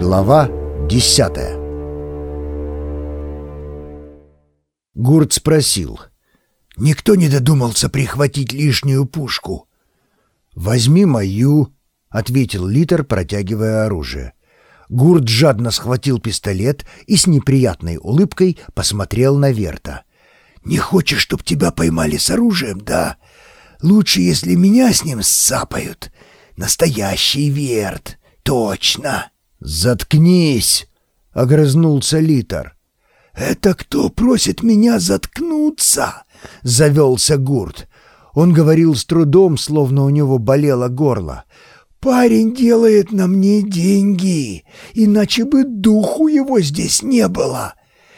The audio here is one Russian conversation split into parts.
Глава десятая Гурт спросил. «Никто не додумался прихватить лишнюю пушку?» «Возьми мою», — ответил Литер, протягивая оружие. Гурт жадно схватил пистолет и с неприятной улыбкой посмотрел на Верта. «Не хочешь, чтоб тебя поймали с оружием, да? Лучше, если меня с ним сцапают. Настоящий Верт, точно!» «Заткнись!» — огрызнулся Литер. «Это кто просит меня заткнуться?» — завелся Гурт. Он говорил с трудом, словно у него болело горло. «Парень делает на мне деньги, иначе бы духу его здесь не было.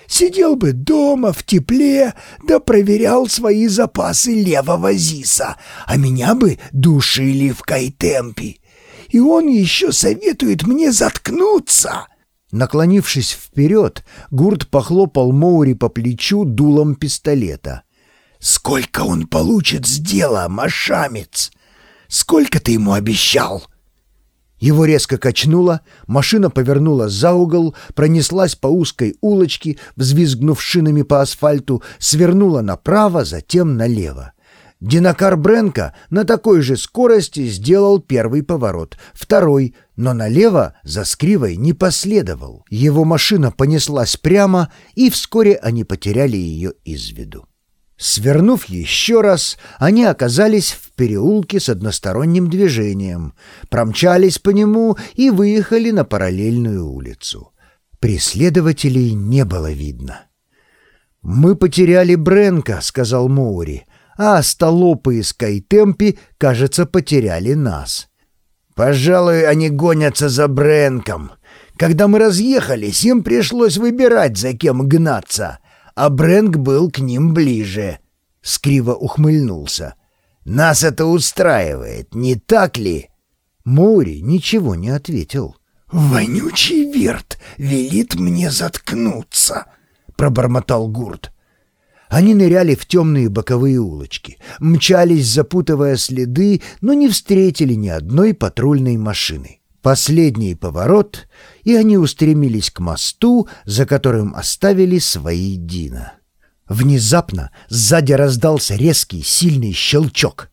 Сидел бы дома в тепле, да проверял свои запасы левого ЗИСа, а меня бы душили в Кайтемпе и он еще советует мне заткнуться!» Наклонившись вперед, Гурт похлопал Моури по плечу дулом пистолета. «Сколько он получит с дела, машамец? Сколько ты ему обещал?» Его резко качнуло, машина повернула за угол, пронеслась по узкой улочке, взвизгнув шинами по асфальту, свернула направо, затем налево. Динакар Бренко на такой же скорости сделал первый поворот, второй, но налево за скривой не последовал. Его машина понеслась прямо, и вскоре они потеряли ее из виду. Свернув еще раз, они оказались в переулке с односторонним движением, промчались по нему и выехали на параллельную улицу. Преследователей не было видно. «Мы потеряли Бренка», — сказал Моури а столопы из Кайтемпи, кажется, потеряли нас. Пожалуй, они гонятся за Бренком. Когда мы разъехались, им пришлось выбирать, за кем гнаться, а Бренк был к ним ближе. Скриво ухмыльнулся. «Нас это устраивает, не так ли?» Мори ничего не ответил. «Вонючий верт велит мне заткнуться», — пробормотал Гурт. Они ныряли в темные боковые улочки, мчались, запутывая следы, но не встретили ни одной патрульной машины. Последний поворот, и они устремились к мосту, за которым оставили свои Дина. Внезапно сзади раздался резкий, сильный щелчок.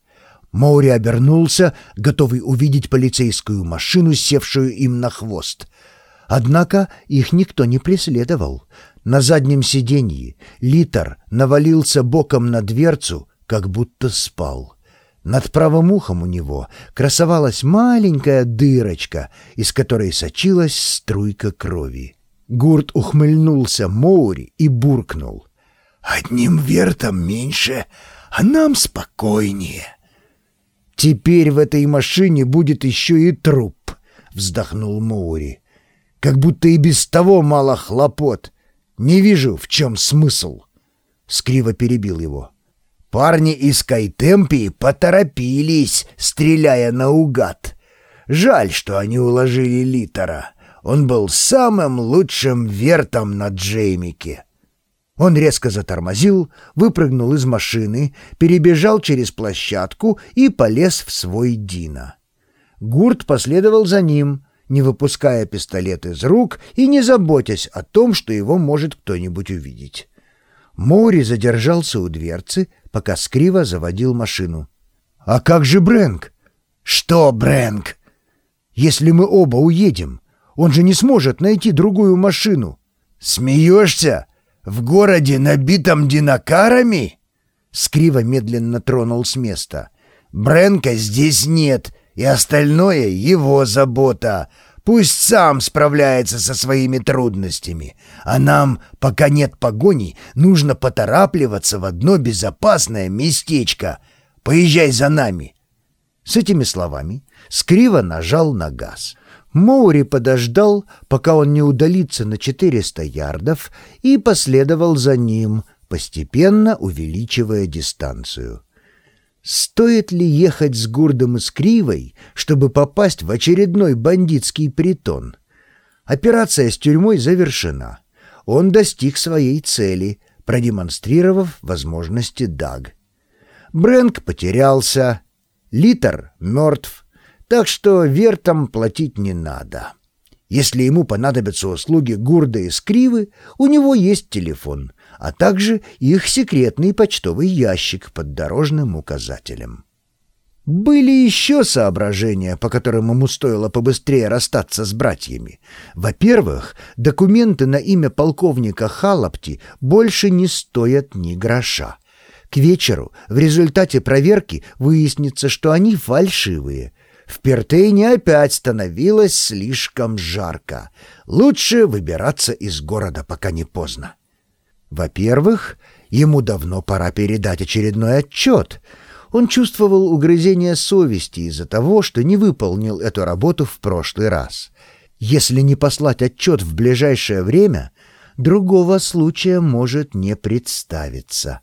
Моури обернулся, готовый увидеть полицейскую машину, севшую им на хвост. Однако их никто не преследовал. На заднем сиденье Литер навалился боком на дверцу, как будто спал. Над правым ухом у него красовалась маленькая дырочка, из которой сочилась струйка крови. Гурт ухмыльнулся Моури и буркнул. «Одним вертом меньше, а нам спокойнее». «Теперь в этой машине будет еще и труп», — вздохнул Моури. «Как будто и без того мало хлопот». Не вижу, в чем смысл. Скриво перебил его. Парни из Кайтемпи поторопились, стреляя наугад. Жаль, что они уложили Литера. Он был самым лучшим вертом на Джеймике. Он резко затормозил, выпрыгнул из машины, перебежал через площадку и полез в свой Дина. Гурт последовал за ним, не выпуская пистолет из рук и не заботясь о том, что его может кто-нибудь увидеть. Мори задержался у дверцы, пока Скрива заводил машину. «А как же Брэнк?» «Что Брэнк?» «Если мы оба уедем, он же не сможет найти другую машину». «Смеешься? В городе, набитом динокарами?» Скрива медленно тронул с места. «Брэнка здесь нет, и остальное — его забота. Пусть сам справляется со своими трудностями. А нам, пока нет погони, нужно поторапливаться в одно безопасное местечко. Поезжай за нами». С этими словами Скрива нажал на газ. Моури подождал, пока он не удалится на 400 ярдов, и последовал за ним, постепенно увеличивая дистанцию. Стоит ли ехать с Гурдом и с Кривой, чтобы попасть в очередной бандитский притон? Операция с тюрьмой завершена. он достиг своей цели, продемонстрировав возможности Даг. Брэнк потерялся, Литер мертв, так что вертам платить не надо. Если ему понадобятся услуги Гурда и Скривы, у него есть телефон, а также их секретный почтовый ящик под дорожным указателем. Были еще соображения, по которым ему стоило побыстрее расстаться с братьями. Во-первых, документы на имя полковника Халапти больше не стоят ни гроша. К вечеру в результате проверки выяснится, что они фальшивые. В Пертейне опять становилось слишком жарко. Лучше выбираться из города, пока не поздно. Во-первых, ему давно пора передать очередной отчет — он чувствовал угрызение совести из-за того, что не выполнил эту работу в прошлый раз. Если не послать отчет в ближайшее время, другого случая может не представиться.